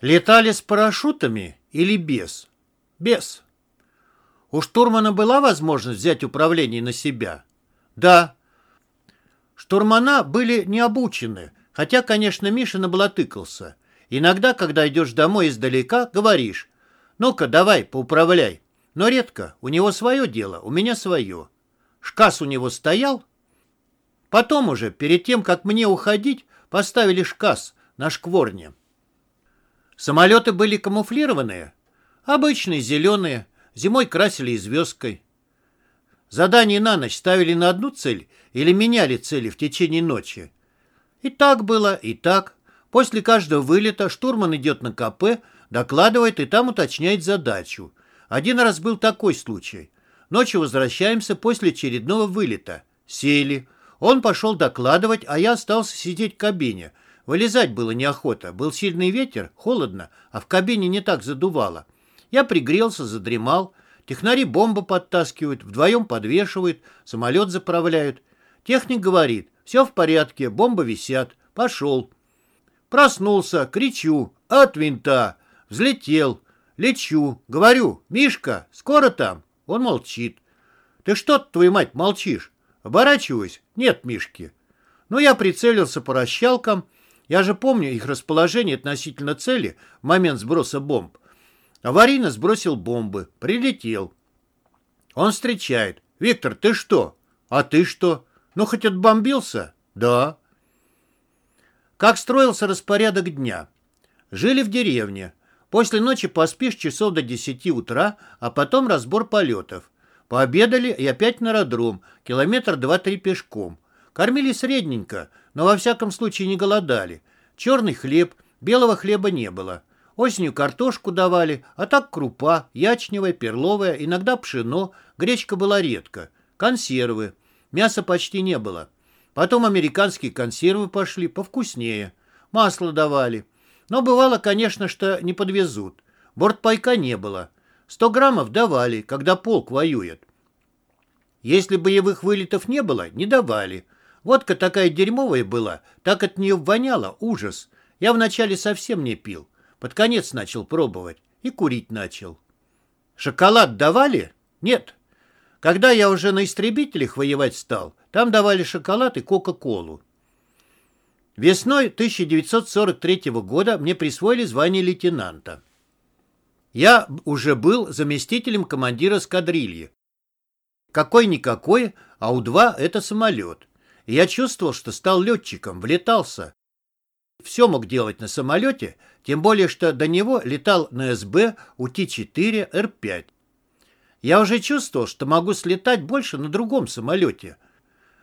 Летали с парашютами или без? Без. У штурмана была возможность взять управление на себя? Да. Штурмана были не обучены, хотя, конечно, Миша наблатыкался. Иногда, когда идешь домой издалека, говоришь, ну-ка, давай, поуправляй. Но редко, у него свое дело, у меня свое. Шкас у него стоял. Потом уже, перед тем, как мне уходить, поставили шкас на шкворне. Самолеты были камуфлированные, обычные, зеленые, зимой красили и звездкой. Задание на ночь ставили на одну цель или меняли цели в течение ночи. И так было, и так. После каждого вылета штурман идет на КП, докладывает и там уточняет задачу. Один раз был такой случай. Ночью возвращаемся после очередного вылета. Сели. Он пошел докладывать, а я остался сидеть в кабине. Вылезать было неохота. Был сильный ветер, холодно, а в кабине не так задувало. Я пригрелся, задремал. Технари бомбу подтаскивают, вдвоем подвешивают, самолет заправляют. Техник говорит, все в порядке, бомбы висят. Пошел. Проснулся, кричу, от винта. Взлетел, лечу, говорю, Мишка, скоро там? Он молчит. Ты что, твою мать, молчишь? Оборачиваюсь, нет Мишки. Ну, я прицелился по расщелкам. Я же помню их расположение относительно цели в момент сброса бомб. Аварийно сбросил бомбы, прилетел. Он встречает. «Виктор, ты что? А ты что? Ну, хоть отбомбился?» «Да». Как строился распорядок дня? Жили в деревне. После ночи поспишь часов до 10 утра, а потом разбор полетов. Пообедали и опять на аэродром, километр два-три пешком. Кормили средненько, но во всяком случае не голодали. Черный хлеб, белого хлеба не было. Осенью картошку давали, а так крупа, ячневая, перловая, иногда пшено, гречка была редко. Консервы. Мяса почти не было. Потом американские консервы пошли, повкуснее. Масло давали. Но бывало, конечно, что не подвезут. Бортпайка не было. Сто граммов давали, когда полк воюет. Если боевых вылетов не было, не давали. Водка такая дерьмовая была, так от нее воняло, ужас. Я вначале совсем не пил. Под конец начал пробовать и курить начал. Шоколад давали? Нет. Когда я уже на истребителях воевать стал, там давали шоколад и кока-колу. Весной 1943 года мне присвоили звание лейтенанта. Я уже был заместителем командира эскадрильи. Какой-никакой, а У-2 — это самолет. И я чувствовал, что стал летчиком, влетался. Все мог делать на самолете, тем более, что до него летал на СБ УТ-4 Р-5. Я уже чувствовал, что могу слетать больше на другом самолете.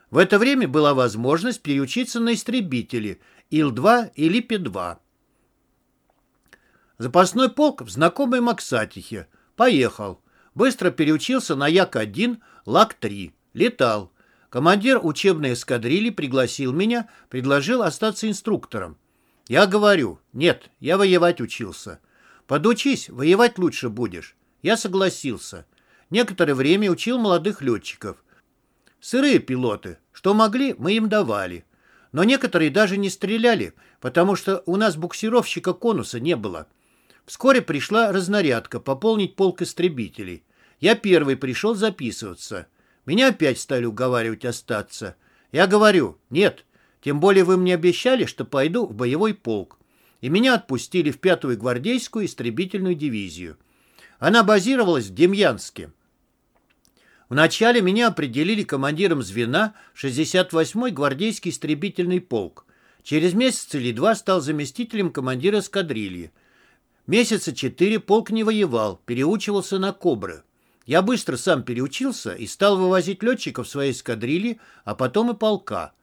В это время была возможность переучиться на истребители Ил-2 или Пи-2. Запасной полк в знакомой Максатихе. Поехал. Быстро переучился на Як-1, Лак-3. Летал. Командир учебной эскадрильи пригласил меня, предложил остаться инструктором. Я говорю, нет, я воевать учился. Подучись, воевать лучше будешь. Я согласился. Некоторое время учил молодых летчиков. Сырые пилоты, что могли, мы им давали. Но некоторые даже не стреляли, потому что у нас буксировщика конуса не было. Вскоре пришла разнарядка пополнить полк истребителей. Я первый пришел записываться. Меня опять стали уговаривать остаться. Я говорю, нет, тем более вы мне обещали, что пойду в боевой полк. И меня отпустили в пятую гвардейскую истребительную дивизию. Она базировалась в Демьянске. Вначале меня определили командиром звена 68-й гвардейский истребительный полк. Через месяц или два стал заместителем командира эскадрильи. Месяца четыре полк не воевал, переучивался на «Кобры». Я быстро сам переучился и стал вывозить летчиков своей эскадрильи, а потом и полка.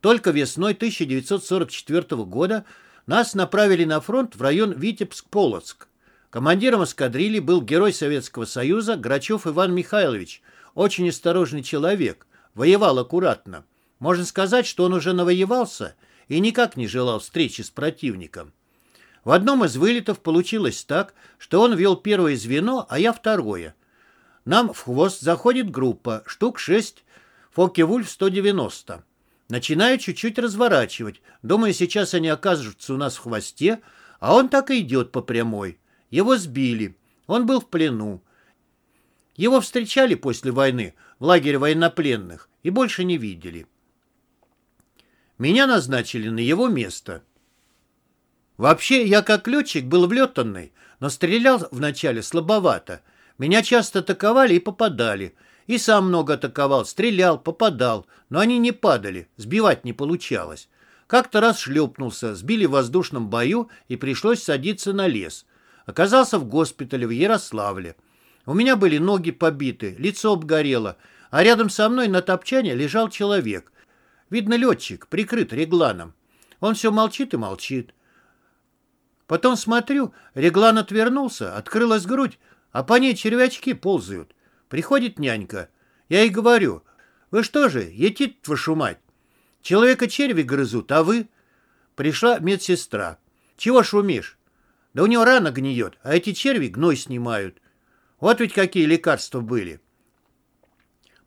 Только весной 1944 года нас направили на фронт в район Витебск-Полоцк. Командиром эскадрильи был герой Советского Союза Грачев Иван Михайлович, очень осторожный человек, воевал аккуратно. Можно сказать, что он уже навоевался и никак не желал встречи с противником. В одном из вылетов получилось так, что он вел первое звено, а я второе. Нам в хвост заходит группа, штук 6, Фоке-Вульф 190. Начинаю чуть-чуть разворачивать. Думаю, сейчас они окажутся у нас в хвосте, А он так и идет по прямой. Его сбили. Он был в плену. Его встречали после войны в лагере военнопленных и больше не видели. Меня назначили на его место. Вообще, я как летчик был влетанный, но стрелял вначале слабовато. Меня часто атаковали и попадали. И сам много атаковал, стрелял, попадал, но они не падали, сбивать не получалось. Как-то раз шлепнулся, сбили в воздушном бою и пришлось садиться на лес. Оказался в госпитале в Ярославле. У меня были ноги побиты, лицо обгорело, а рядом со мной на топчане лежал человек. Видно, летчик, прикрыт регланом. Он все молчит и молчит. Потом смотрю, реглан отвернулся, открылась грудь, а по ней червячки ползают. Приходит нянька. Я ей говорю, вы что же, етит вашу мать? Человека черви грызут, а вы? Пришла медсестра. Чего шумишь? Да у него рана гниет, а эти черви гной снимают. Вот ведь какие лекарства были.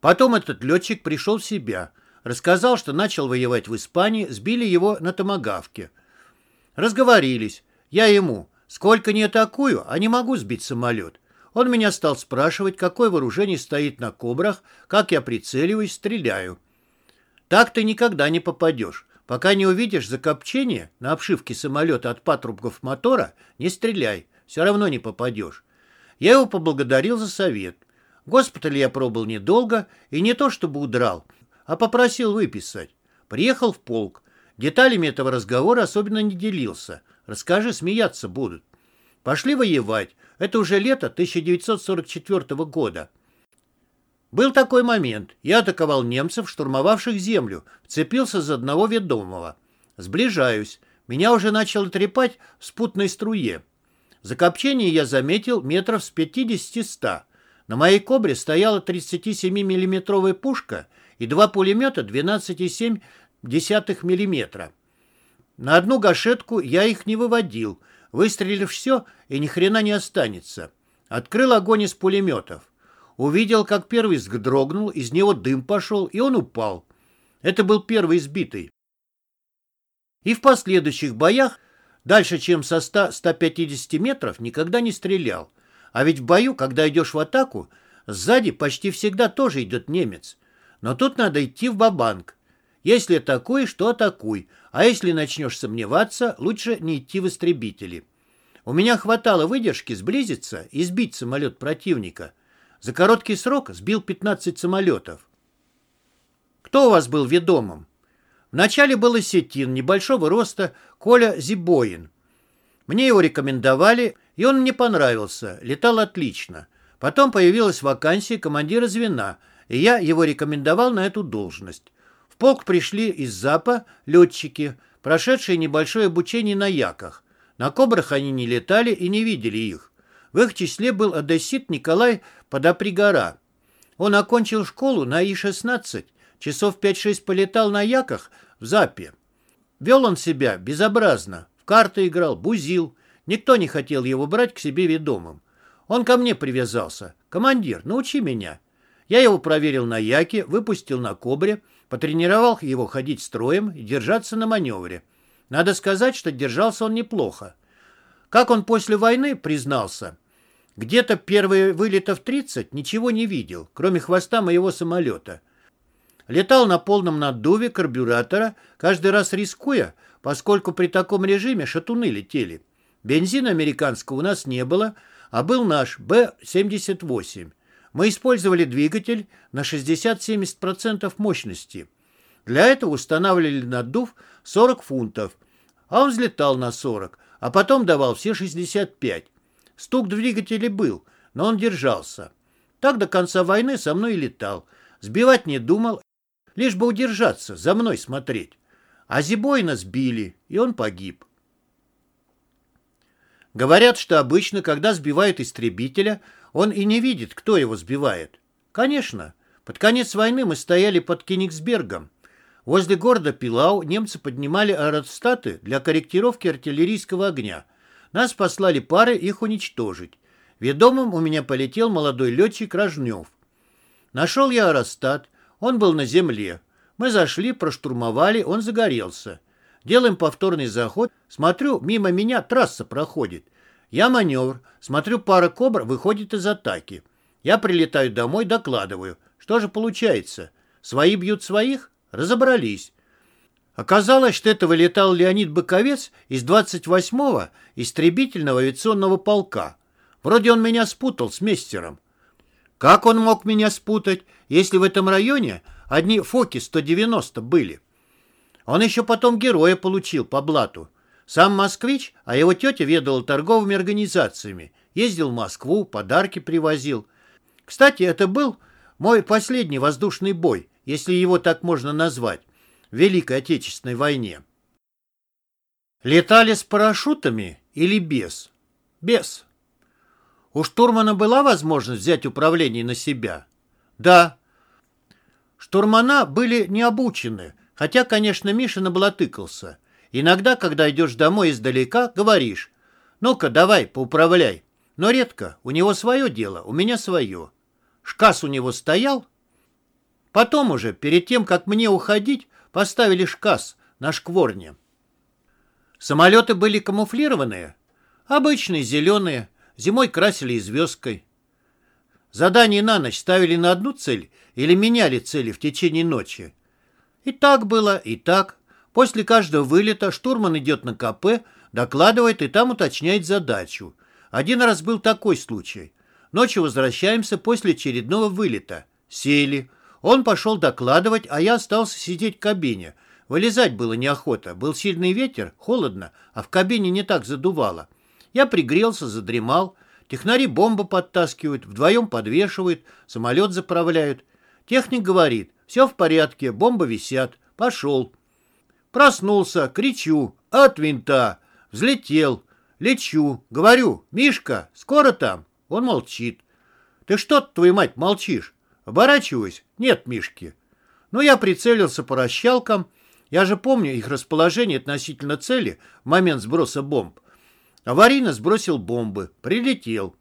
Потом этот летчик пришел в себя. Рассказал, что начал воевать в Испании, сбили его на томагавке. Разговорились. Я ему, сколько не атакую, а не могу сбить самолет. Он меня стал спрашивать, какое вооружение стоит на кобрах, как я прицеливаюсь, стреляю. Так ты никогда не попадешь. Пока не увидишь закопчение на обшивке самолета от патрубков мотора, не стреляй, все равно не попадешь. Я его поблагодарил за совет. В госпитале я пробыл недолго, и не то чтобы удрал, а попросил выписать. Приехал в полк. Деталями этого разговора особенно не делился. Расскажи, смеяться будут. Пошли воевать. Это уже лето 1944 года. Был такой момент. Я атаковал немцев, штурмовавших землю, вцепился за одного ведомого. Сближаюсь. Меня уже начало трепать в спутной струе. Закопчение я заметил метров с 50-100. На моей «Кобре» стояла 37 миллиметровая пушка и два пулемета 12,7 мм. На одну гашетку я их не выводил. Выстрелив все, и ни хрена не останется. Открыл огонь из пулеметов. Увидел, как первый дрогнул, из него дым пошел, и он упал. Это был первый сбитый. И в последующих боях, дальше, чем со 100-150 метров, никогда не стрелял. А ведь в бою, когда идешь в атаку, сзади почти всегда тоже идет немец. Но тут надо идти в бабанк. Если атакуешь, то атакуй, а если начнешь сомневаться, лучше не идти в истребители. У меня хватало выдержки сблизиться и сбить самолет противника. За короткий срок сбил 15 самолетов. Кто у вас был ведомым? Вначале был осетин небольшого роста Коля Зибоин. Мне его рекомендовали, и он мне понравился, летал отлично. Потом появилась вакансия командира звена, и я его рекомендовал на эту должность. В полк пришли из ЗАПа летчики, прошедшие небольшое обучение на яках. На «Кобрах» они не летали и не видели их. В их числе был одессит Николай Подопригора. Он окончил школу на И-16, часов 5-6 полетал на яках в ЗАПе. Вел он себя безобразно, в карты играл, бузил. Никто не хотел его брать к себе ведомым. Он ко мне привязался. «Командир, научи меня». Я его проверил на яке, выпустил на кобре, потренировал его ходить строем и держаться на маневре. Надо сказать, что держался он неплохо. Как он после войны признался, где-то первые вылетов 30 ничего не видел, кроме хвоста моего самолета. Летал на полном наддуве карбюратора, каждый раз рискуя, поскольку при таком режиме шатуны летели. Бензина американского у нас не было, а был наш Б-78. Мы использовали двигатель на 60-70% мощности. Для этого устанавливали наддув 40 фунтов, а он взлетал на 40, а потом давал все 65. Стук двигателя был, но он держался. Так до конца войны со мной летал. Сбивать не думал, лишь бы удержаться, за мной смотреть. А Зибойна сбили, и он погиб. Говорят, что обычно, когда сбивают истребителя, он и не видит, кто его сбивает. Конечно, под конец войны мы стояли под Кенигсбергом. Возле города Пилау немцы поднимали аэростаты для корректировки артиллерийского огня. Нас послали пары их уничтожить. Ведомым у меня полетел молодой летчик Рожнев. Нашел я аэростат, он был на земле. Мы зашли, проштурмовали, он загорелся. Делаем повторный заход. Смотрю, мимо меня трасса проходит. Я маневр. Смотрю, пара кобр выходит из атаки. Я прилетаю домой, докладываю. Что же получается? Свои бьют своих? Разобрались. Оказалось, что это вылетал Леонид Быковец из 28-го истребительного авиационного полка. Вроде он меня спутал с мессером. Как он мог меня спутать, если в этом районе одни Фоки-190 были? Он еще потом героя получил по блату. Сам москвич, а его тетя ведала торговыми организациями. Ездил в Москву, подарки привозил. Кстати, это был мой последний воздушный бой, если его так можно назвать в Великой Отечественной войне. Летали с парашютами или без? Без. У штурмана была возможность взять управление на себя? Да. Штурмана были не обучены, хотя, конечно, Миша наблатыкался. Иногда, когда идешь домой издалека, говоришь, ну-ка, давай, поуправляй. Но редко, у него свое дело, у меня свое. Шкас у него стоял. Потом уже, перед тем, как мне уходить, Поставили шкас на шкворне. Самолеты были камуфлированные. Обычные, зеленые. Зимой красили звездкой. Задание на ночь ставили на одну цель или меняли цели в течение ночи. И так было, и так. После каждого вылета штурман идет на КП, докладывает и там уточняет задачу. Один раз был такой случай. Ночью возвращаемся после очередного вылета. Сели. Он пошел докладывать, а я остался сидеть в кабине. Вылезать было неохота. Был сильный ветер, холодно, а в кабине не так задувало. Я пригрелся, задремал. Технари бомбу подтаскивают, вдвоем подвешивают, самолет заправляют. Техник говорит, все в порядке, бомбы висят. Пошел. Проснулся, кричу, от винта. Взлетел, лечу. Говорю, Мишка, скоро там? Он молчит. Ты что, твою мать, молчишь? Оборачиваюсь. Нет Мишки. Но я прицелился по расщелкам. Я же помню их расположение относительно цели в момент сброса бомб. Аварийно сбросил бомбы. Прилетел.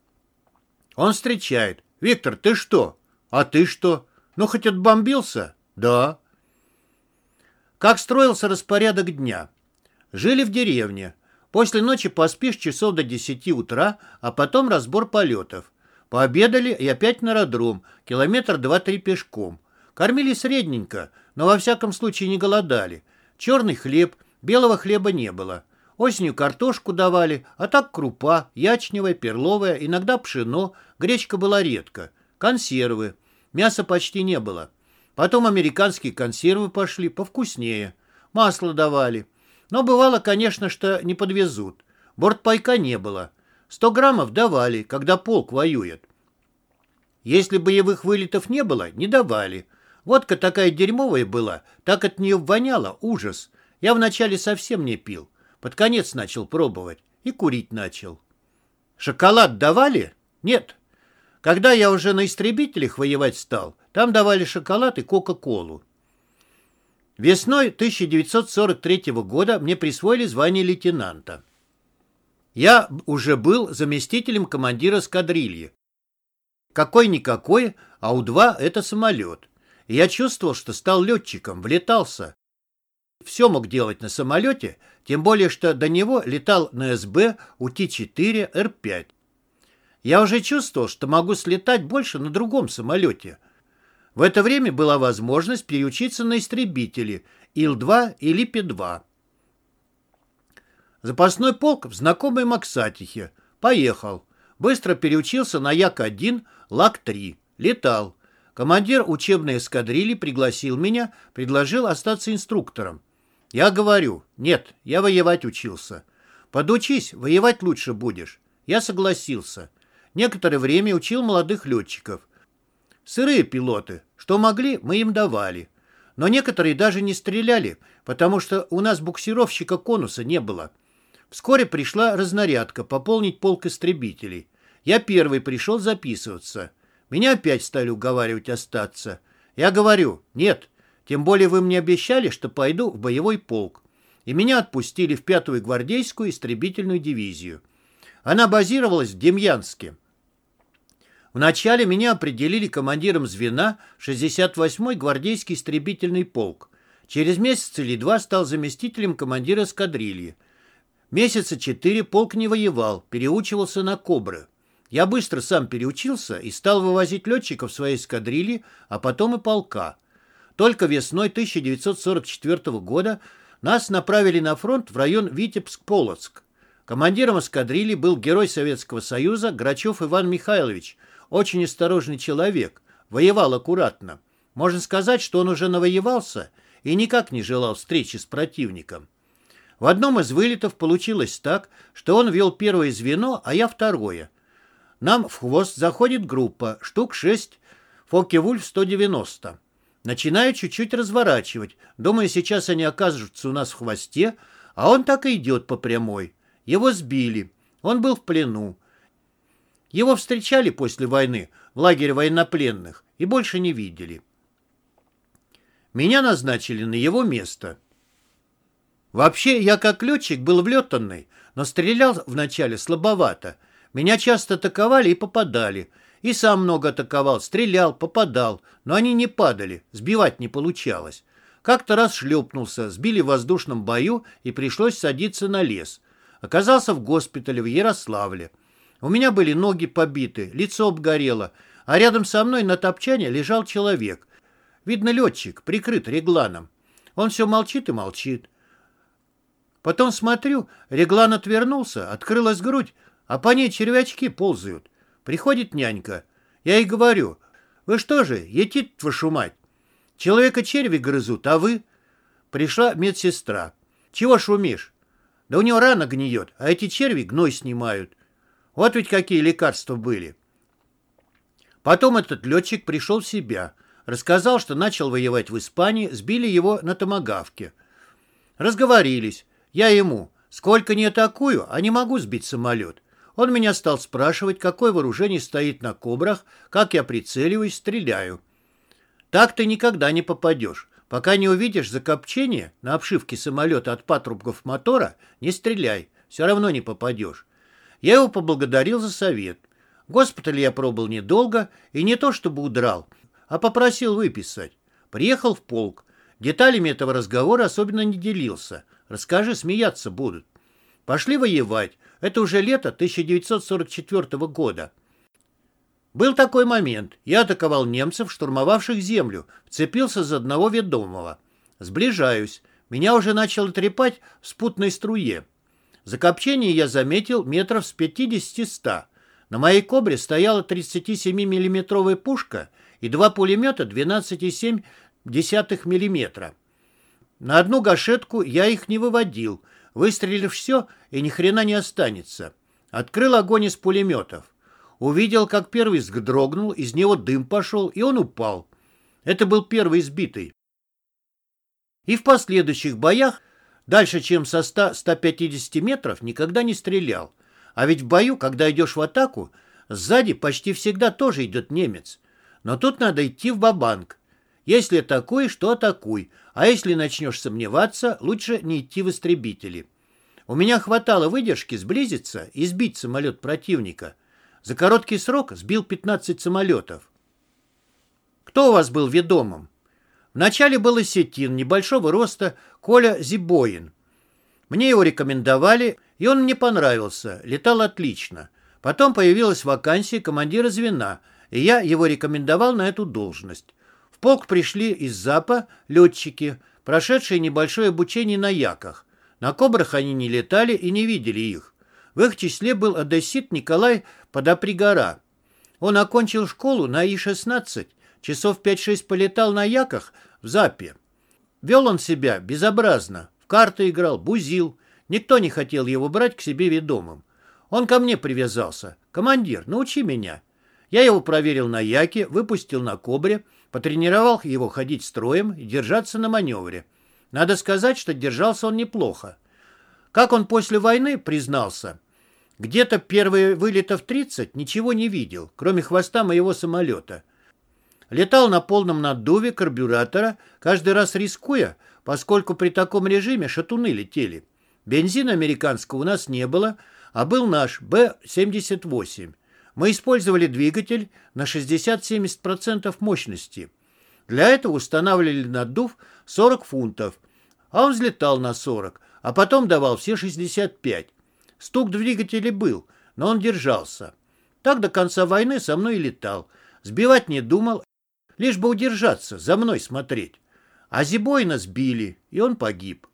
Он встречает. «Виктор, ты что? А ты что? Ну, хоть отбомбился?» «Да». Как строился распорядок дня? Жили в деревне. После ночи поспишь часов до 10 утра, а потом разбор полетов. Пообедали и опять на аэродром, километр два-три пешком. Кормили средненько, но во всяком случае не голодали. Черный хлеб, белого хлеба не было. Осенью картошку давали, а так крупа, ячневая, перловая, иногда пшено, гречка была редко. Консервы. Мяса почти не было. Потом американские консервы пошли, повкуснее. Масло давали. Но бывало, конечно, что не подвезут. Бортпайка не было. Сто граммов давали, когда полк воюет. Если боевых вылетов не было, не давали. Водка такая дерьмовая была, так от нее воняло, ужас. Я вначале совсем не пил. Под конец начал пробовать и курить начал. Шоколад давали? Нет. Когда я уже на истребителях воевать стал, там давали шоколад и кока-колу. Весной 1943 года мне присвоили звание лейтенанта. Я уже был заместителем командира эскадрильи. Какой-никакой, а У-2 — это самолет. И я чувствовал, что стал летчиком, влетался. Все мог делать на самолете, тем более, что до него летал на СБ УТ-4 Р-5. Я уже чувствовал, что могу слетать больше на другом самолете. В это время была возможность переучиться на истребители Ил-2 или Пи-2. Запасной полк в знакомой Максатихе. Поехал. Быстро переучился на Як-1, Лак-3. Летал. Командир учебной эскадрильи пригласил меня, предложил остаться инструктором. Я говорю, нет, я воевать учился. Подучись, воевать лучше будешь. Я согласился. Некоторое время учил молодых летчиков. Сырые пилоты. Что могли, мы им давали. Но некоторые даже не стреляли, потому что у нас буксировщика конуса не было. Вскоре пришла разнарядка пополнить полк истребителей. Я первый пришел записываться. Меня опять стали уговаривать остаться. Я говорю, нет, тем более вы мне обещали, что пойду в боевой полк. И меня отпустили в пятую гвардейскую истребительную дивизию. Она базировалась в Демьянске. Вначале меня определили командиром звена 68-й гвардейский истребительный полк. Через месяц или два стал заместителем командира эскадрильи. Месяца четыре полк не воевал, переучивался на «Кобры». Я быстро сам переучился и стал вывозить летчиков своей эскадрильи, а потом и полка. Только весной 1944 года нас направили на фронт в район Витебск-Полоцк. Командиром эскадрильи был герой Советского Союза Грачев Иван Михайлович, очень осторожный человек, воевал аккуратно. Можно сказать, что он уже навоевался и никак не желал встречи с противником. В одном из вылетов получилось так, что он вел первое звено, а я второе. Нам в хвост заходит группа, штук 6, Фоке-Вульф 190. Начинаю чуть-чуть разворачивать. Думаю, сейчас они окажутся у нас в хвосте, а он так и идет по прямой. Его сбили. Он был в плену. Его встречали после войны в лагере военнопленных и больше не видели. Меня назначили на его место. Вообще, я как летчик был влетанный, но стрелял вначале слабовато. Меня часто атаковали и попадали – и сам много атаковал, стрелял, попадал, но они не падали, сбивать не получалось. Как-то раз шлепнулся, сбили в воздушном бою и пришлось садиться на лес. Оказался в госпитале в Ярославле. У меня были ноги побиты, лицо обгорело, а рядом со мной на топчане лежал человек. Видно, летчик, прикрыт регланом. Он все молчит и молчит. Потом смотрю, реглан отвернулся, открылась грудь, а по ней червячки ползают. Приходит нянька. Я ей говорю, вы что же, етит вашу мать? Человека черви грызут, а вы? Пришла медсестра. Чего шумишь? Да у него рана гниет, а эти черви гной снимают. Вот ведь какие лекарства были. Потом этот летчик пришел в себя. Рассказал, что начал воевать в Испании, сбили его на томагавке. Разговорились. Я ему, сколько не атакую, а не могу сбить самолет. Он меня стал спрашивать, какое вооружение стоит на кобрах, как я прицеливаюсь, стреляю. Так ты никогда не попадешь. Пока не увидишь закопчение на обшивке самолета от патрубков мотора, не стреляй, все равно не попадешь. Я его поблагодарил за совет. В госпитале я пробыл недолго и не то чтобы удрал, а попросил выписать. Приехал в полк. Деталями этого разговора особенно не делился. Расскажи, смеяться будут. Пошли воевать. Это уже лето 1944 года. Был такой момент. Я атаковал немцев, штурмовавших землю, вцепился за одного ведомого. Сближаюсь. Меня уже начало трепать в спутной струе. Закопчение я заметил метров с 50-100. На моей «Кобре» стояла 37 миллиметровая пушка и два пулемета 12,7 мм. На одну гашетку я их не выводил – Выстрелив все, и ни хрена не останется. Открыл огонь из пулеметов. Увидел, как первый дрогнул, из него дым пошел, и он упал. Это был первый избитый. И в последующих боях, дальше, чем со 100-150 метров, никогда не стрелял. А ведь в бою, когда идешь в атаку, сзади почти всегда тоже идет немец. Но тут надо идти в бабанк. Если атакуешь, то атакуй, а если начнешь сомневаться, лучше не идти в истребители. У меня хватало выдержки сблизиться и сбить самолет противника. За короткий срок сбил 15 самолетов. Кто у вас был ведомым? Вначале был осетин небольшого роста Коля Зибоин. Мне его рекомендовали, и он мне понравился, летал отлично. Потом появилась вакансия командира звена, и я его рекомендовал на эту должность. В полк пришли из ЗАПа летчики, прошедшие небольшое обучение на яках. На «Кобрах» они не летали и не видели их. В их числе был одессит Николай Подопригора. Он окончил школу на И-16, часов 5-6 полетал на яках в ЗАПе. Вел он себя безобразно, в карты играл, бузил. Никто не хотел его брать к себе ведомым. Он ко мне привязался. «Командир, научи меня». Я его проверил на яке, выпустил на «Кобре», Потренировал его ходить строем и держаться на маневре. Надо сказать, что держался он неплохо. Как он после войны признался, где-то первые вылетов 30 ничего не видел, кроме хвоста моего самолета. Летал на полном наддуве карбюратора, каждый раз рискуя, поскольку при таком режиме шатуны летели. Бензина американского у нас не было, а был наш Б-78. Мы использовали двигатель на 60-70% мощности. Для этого устанавливали наддув 40 фунтов, а он взлетал на 40, а потом давал все 65. Стук двигателя был, но он держался. Так до конца войны со мной и летал. Сбивать не думал, лишь бы удержаться, за мной смотреть. А Зибойна сбили, и он погиб.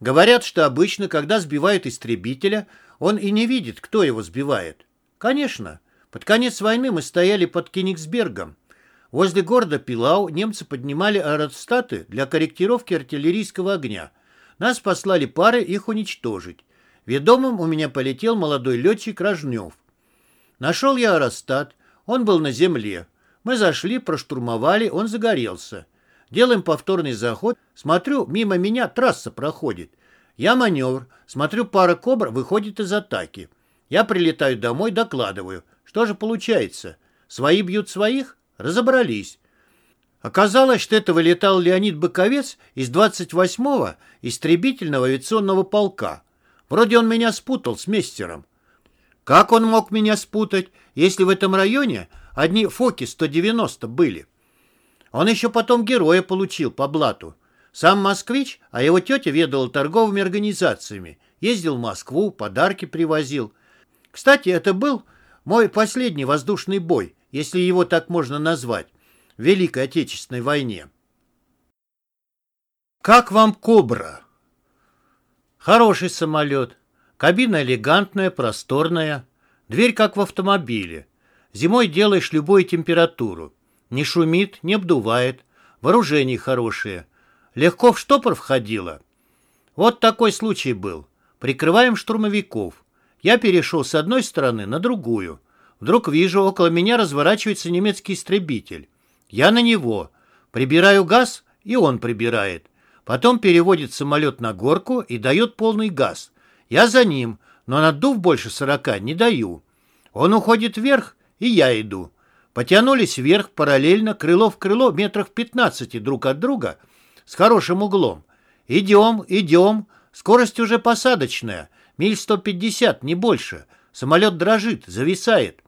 Говорят, что обычно, когда сбивают истребителя, он и не видит, кто его сбивает. Конечно, под конец войны мы стояли под Кенигсбергом. Возле города Пилау немцы поднимали аэростаты для корректировки артиллерийского огня. Нас послали пары их уничтожить. Ведомым у меня полетел молодой летчик Рожнев. Нашел я аэростат, он был на земле. Мы зашли, проштурмовали, он загорелся. Делаем повторный заход. Смотрю, мимо меня трасса проходит. Я маневр. Смотрю, пара кобр выходит из атаки. Я прилетаю домой, докладываю. Что же получается? Свои бьют своих? Разобрались. Оказалось, что это вылетал Леонид Быковец из 28-го истребительного авиационного полка. Вроде он меня спутал с мессером. Как он мог меня спутать, если в этом районе одни Фоки-190 были? Он еще потом героя получил по блату. Сам москвич, а его тетя ведала торговыми организациями. Ездил в Москву, подарки привозил. Кстати, это был мой последний воздушный бой, если его так можно назвать, в Великой Отечественной войне. Как вам «Кобра»? Хороший самолет. Кабина элегантная, просторная. Дверь как в автомобиле. Зимой делаешь любую температуру. Не шумит, не обдувает. Вооружение хорошее. Легко в штопор входило. Вот такой случай был. Прикрываем штурмовиков. Я перешел с одной стороны на другую. Вдруг вижу, около меня разворачивается немецкий истребитель. Я на него. Прибираю газ, и он прибирает. Потом переводит самолет на горку и дает полный газ. Я за ним, но надув больше сорока не даю. Он уходит вверх, и я иду. Потянулись вверх параллельно, крыло в крыло, метрах 15 друг от друга, с хорошим углом. Идем, идем, скорость уже посадочная, миль 150, не больше. Самолет дрожит, зависает.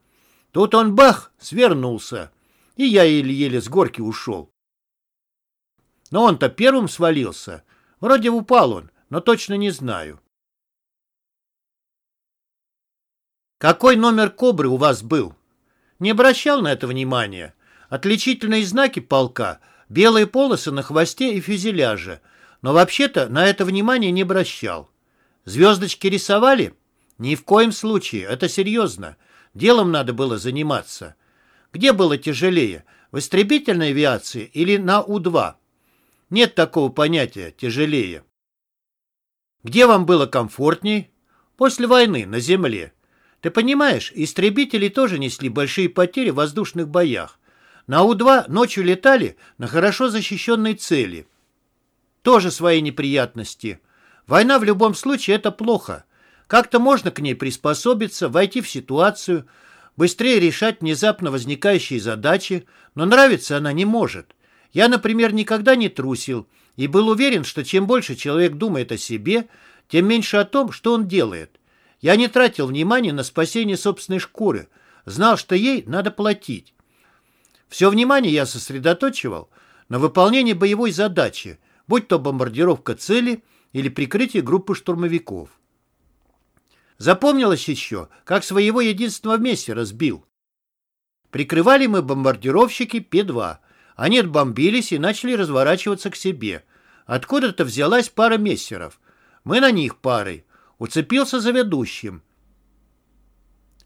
Тут он бах, свернулся, и я еле-еле с горки ушел. Но он-то первым свалился. Вроде упал он, но точно не знаю. Какой номер кобры у вас был? Не обращал на это внимания. Отличительные знаки полка — белые полосы на хвосте и фюзеляже. Но вообще-то на это внимание не обращал. Звездочки рисовали? Ни в коем случае, это серьезно. Делом надо было заниматься. Где было тяжелее, в истребительной авиации или на У-2? Нет такого понятия «тяжелее». Где вам было комфортней? После войны, на земле. Ты понимаешь, истребители тоже несли большие потери в воздушных боях. На У-2 ночью летали на хорошо защищенной цели. Тоже свои неприятности. Война в любом случае это плохо. Как-то можно к ней приспособиться, войти в ситуацию, быстрее решать внезапно возникающие задачи, но нравится она не может. Я, например, никогда не трусил и был уверен, что чем больше человек думает о себе, тем меньше о том, что он делает. Я не тратил внимания на спасение собственной шкуры, знал, что ей надо платить. Все внимание я сосредоточивал на выполнении боевой задачи, будь то бомбардировка цели или прикрытие группы штурмовиков. Запомнилось еще, как своего единственного вместе разбил. Прикрывали мы бомбардировщики П-2. Они отбомбились и начали разворачиваться к себе. Откуда-то взялась пара мессеров. Мы на них парой. Уцепился за ведущим.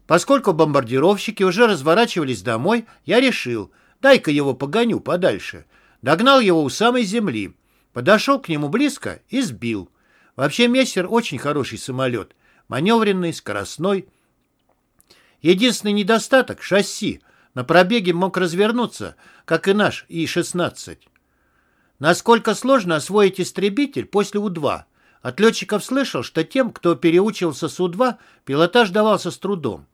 Поскольку бомбардировщики уже разворачивались домой, я решил, дай-ка его погоню подальше. Догнал его у самой земли. Подошел к нему близко и сбил. Вообще мессер очень хороший самолет маневренный, скоростной. Единственный недостаток — шасси. На пробеге мог развернуться, как и наш И-16. Насколько сложно освоить истребитель после У-2? От летчиков слышал, что тем, кто переучился с У-2, пилотаж давался с трудом.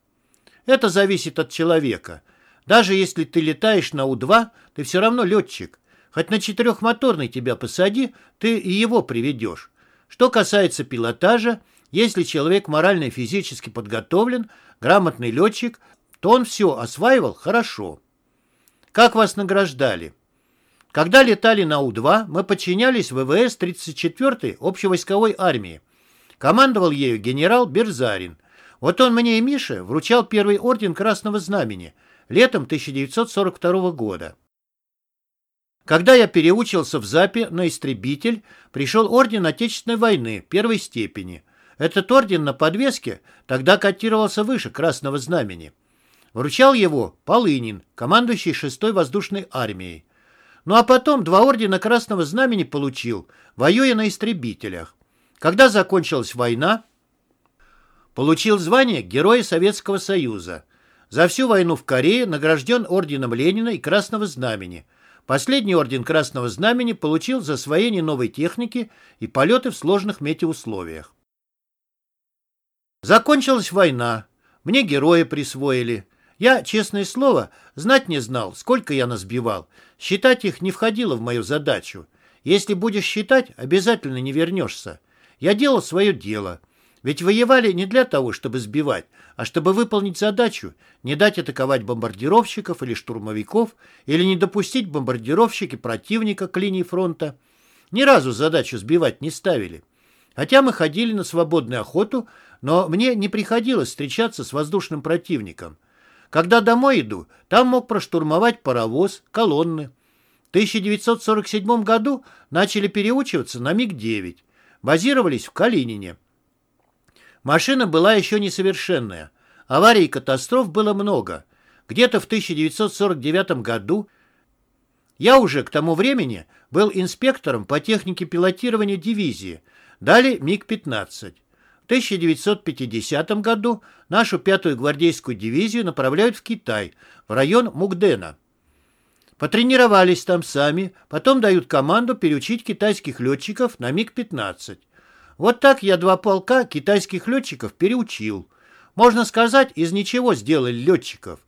Это зависит от человека. Даже если ты летаешь на У-2, ты все равно летчик. Хоть на четырехмоторный тебя посади, ты и его приведешь. Что касается пилотажа, если человек морально и физически подготовлен, грамотный летчик, то он все осваивал хорошо. Как вас награждали? Когда летали на У-2, мы подчинялись ВВС 34-й общевойсковой армии. Командовал ею генерал Берзарин. Вот он мне и Мише вручал первый орден Красного Знамени летом 1942 года. Когда я переучился в ЗАПе на истребитель, пришел орден Отечественной войны первой степени. Этот орден на подвеске тогда котировался выше Красного Знамени. Вручал его Полынин, командующий 6-й воздушной армией. Ну а потом два ордена Красного Знамени получил, воюя на истребителях. Когда закончилась война, получил звание Героя Советского Союза. За всю войну в Корее награжден орденом Ленина и Красного Знамени. Последний орден Красного Знамени получил за освоение новой техники и полеты в сложных метеоусловиях. Закончилась война. Мне героя присвоили. Я, честное слово, знать не знал, сколько я насбивал. Считать их не входило в мою задачу. Если будешь считать, обязательно не вернешься. Я делал свое дело. Ведь воевали не для того, чтобы сбивать, а чтобы выполнить задачу, не дать атаковать бомбардировщиков или штурмовиков, или не допустить бомбардировщики противника к линии фронта. Ни разу задачу сбивать не ставили. Хотя мы ходили на свободную охоту, но мне не приходилось встречаться с воздушным противником. Когда домой иду, там мог проштурмовать паровоз, колонны. В 1947 году начали переучиваться на МиГ-9. Базировались в Калинине. Машина была еще несовершенная. Аварий и катастроф было много. Где-то в 1949 году я уже к тому времени был инспектором по технике пилотирования дивизии, дали МиГ-15. В 1950 году нашу пятую гвардейскую дивизию направляют в Китай, в район Мугдена. Потренировались там сами, потом дают команду переучить китайских летчиков на МиГ-15. Вот так я два полка китайских летчиков переучил. Можно сказать, из ничего сделали летчиков.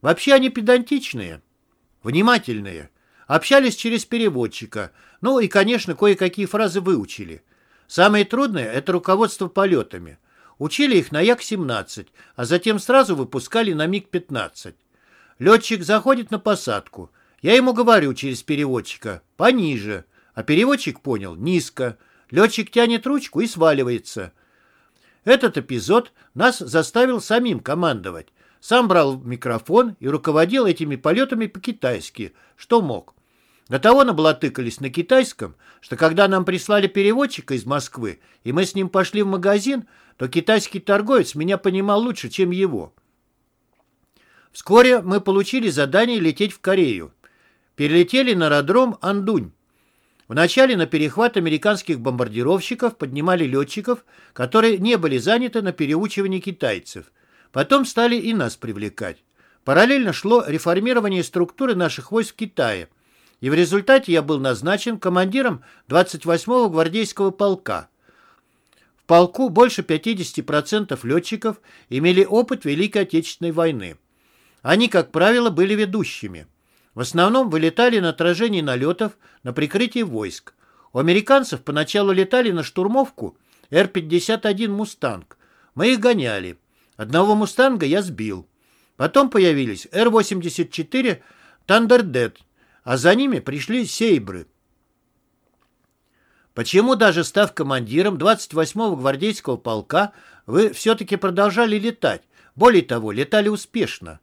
Вообще они педантичные, внимательные. Общались через переводчика. Ну и, конечно, кое-какие фразы выучили. Самое трудное – это руководство полетами. Учили их на Як-17, а затем сразу выпускали на МиГ-15. Летчик заходит на посадку. Я ему говорю через переводчика «пониже», а переводчик понял «низко». Летчик тянет ручку и сваливается. Этот эпизод нас заставил самим командовать. Сам брал микрофон и руководил этими полетами по-китайски, что мог. До того наблатыкались на китайском, что когда нам прислали переводчика из Москвы, и мы с ним пошли в магазин, то китайский торговец меня понимал лучше, чем его. Вскоре мы получили задание лететь в Корею. Перелетели на аэродром Андунь. Вначале на перехват американских бомбардировщиков поднимали летчиков, которые не были заняты на переучивании китайцев. Потом стали и нас привлекать. Параллельно шло реформирование структуры наших войск в Китае, и в результате я был назначен командиром 28-го гвардейского полка. В полку больше 50% летчиков имели опыт Великой Отечественной войны. Они, как правило, были ведущими. В основном вылетали на отражение налетов на прикрытие войск. У американцев поначалу летали на штурмовку Р-51 «Мустанг». Мы их гоняли. Одного «Мустанга» я сбил. Потом появились Р-84 «Тандердет», а за ними пришли «Сейбры». Почему даже став командиром 28-го гвардейского полка, вы все-таки продолжали летать? Более того, летали успешно.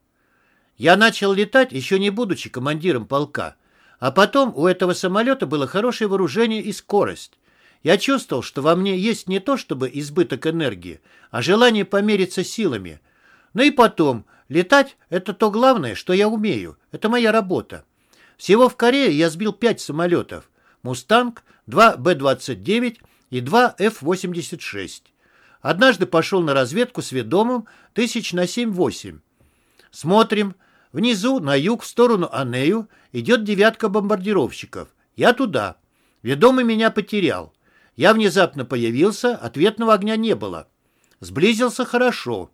Я начал летать, еще не будучи командиром полка. А потом у этого самолета было хорошее вооружение и скорость. Я чувствовал, что во мне есть не то чтобы избыток энергии, а желание помериться силами. Ну и потом, летать – это то главное, что я умею. Это моя работа. Всего в Корее я сбил пять самолетов. «Мустанг», два Б-29 и два Ф-86. Однажды пошел на разведку с ведомым тысяч на 7-8. Смотрим. Внизу, на юг, в сторону Анею, идет девятка бомбардировщиков. Я туда. Ведомый меня потерял. Я внезапно появился, ответного огня не было. Сблизился хорошо.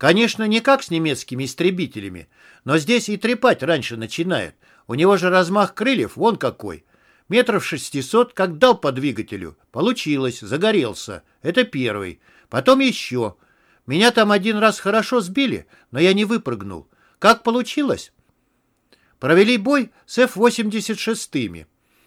Конечно, не как с немецкими истребителями, но здесь и трепать раньше начинает. У него же размах крыльев вон какой. Метров шестисот, как дал по двигателю. Получилось, загорелся. Это первый. Потом еще. Меня там один раз хорошо сбили, но я не выпрыгнул. Как получилось? Провели бой с F-86.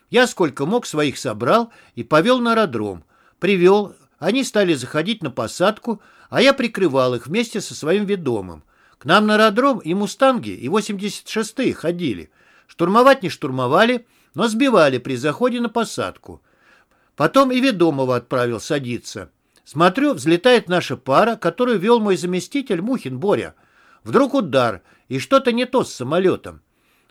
Я сколько мог своих собрал и повел на аэродром. Привел, они стали заходить на посадку, а я прикрывал их вместе со своим ведомым. К нам на аэродром и «Мустанги», и 86-е ходили. Штурмовать не штурмовали, но сбивали при заходе на посадку. Потом и ведомого отправил садиться. Смотрю, взлетает наша пара, которую вел мой заместитель Мухин Боря. Вдруг удар, и что-то не то с самолетом.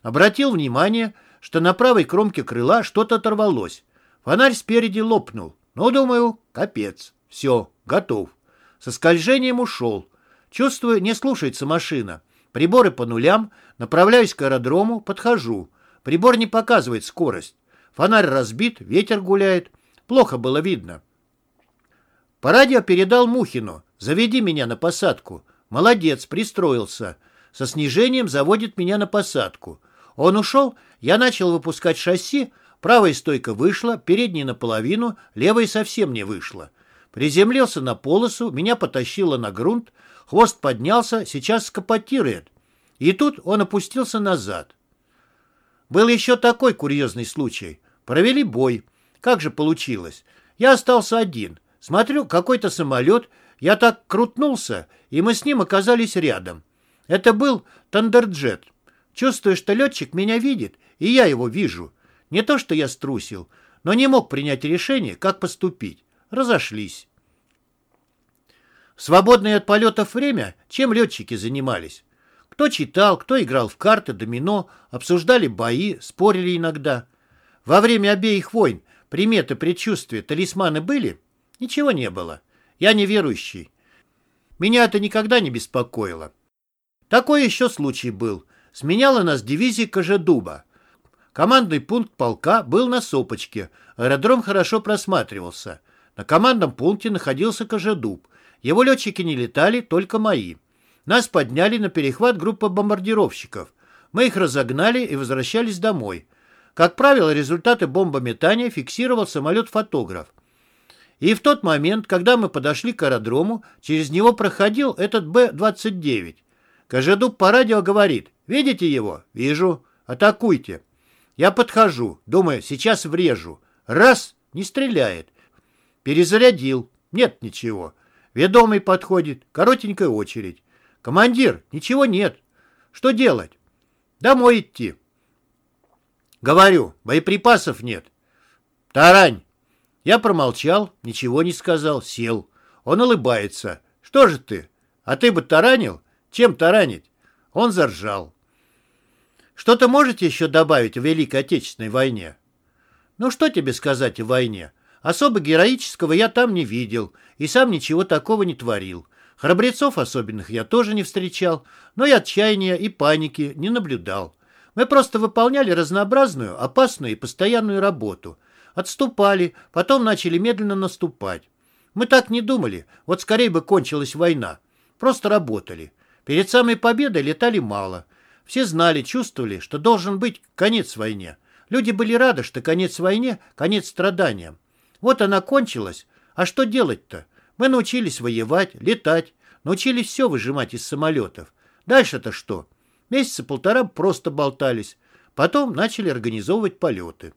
Обратил внимание, что на правой кромке крыла что-то оторвалось. Фонарь спереди лопнул. Ну, думаю, капец. Все, готов. Со скольжением ушел. Чувствую, не слушается машина. Приборы по нулям, направляюсь к аэродрому, подхожу. Прибор не показывает скорость. Фонарь разбит, ветер гуляет. Плохо было видно. По радио передал Мухину. «Заведи меня на посадку». Молодец, пристроился. Со снижением заводит меня на посадку. Он ушел, я начал выпускать шасси, правая стойка вышла, передняя наполовину, левая совсем не вышла. Приземлился на полосу, меня потащило на грунт, хвост поднялся, сейчас скопотирует. И тут он опустился назад. Был еще такой курьезный случай. Провели бой. Как же получилось? Я остался один. Смотрю, какой-то самолет, я так крутнулся, и мы с ним оказались рядом. Это был Тандерджет. Чувствую, что летчик меня видит, и я его вижу. Не то, что я струсил, но не мог принять решение, как поступить. Разошлись. Свободное от полетов время чем летчики занимались? Кто читал, кто играл в карты, домино, обсуждали бои, спорили иногда. Во время обеих войн приметы, предчувствия, талисманы были? Ничего не было. Я неверующий. Меня это никогда не беспокоило. Такой еще случай был. Сменяла нас дивизия Кожедуба. Командный пункт полка был на Сопочке. Аэродром хорошо просматривался. На командном пункте находился Кожедуб. Его летчики не летали, только мои. Нас подняли на перехват группа бомбардировщиков. Мы их разогнали и возвращались домой. Как правило, результаты бомбометания фиксировал самолет-фотограф. И в тот момент, когда мы подошли к аэродрому, через него проходил этот Б-29. Кожедуб по радио говорит, видите его? Вижу. Атакуйте. Я подхожу, думаю, сейчас врежу. Раз, не стреляет. Перезарядил. Нет ничего. Ведомый подходит, коротенькая очередь. Командир, ничего нет. Что делать? Домой идти. Говорю, боеприпасов нет. Тарань. Я промолчал, ничего не сказал, сел. Он улыбается. Что же ты? А ты бы таранил? Чем таранить? Он заржал. Что-то можете еще добавить о Великой Отечественной войне? Ну что тебе сказать о войне? Особо героического я там не видел и сам ничего такого не творил. Храбрецов особенных я тоже не встречал, но и отчаяния, и паники не наблюдал. Мы просто выполняли разнообразную, опасную и постоянную работу. Отступали, потом начали медленно наступать. Мы так не думали, вот скорее бы кончилась война. Просто работали. Перед самой победой летали мало. Все знали, чувствовали, что должен быть конец войне. Люди были рады, что конец войне – конец страданиям. Вот она кончилась. А что делать-то? Мы научились воевать, летать, научились все выжимать из самолетов. Дальше-то что? Месяца полтора просто болтались. Потом начали организовывать полеты.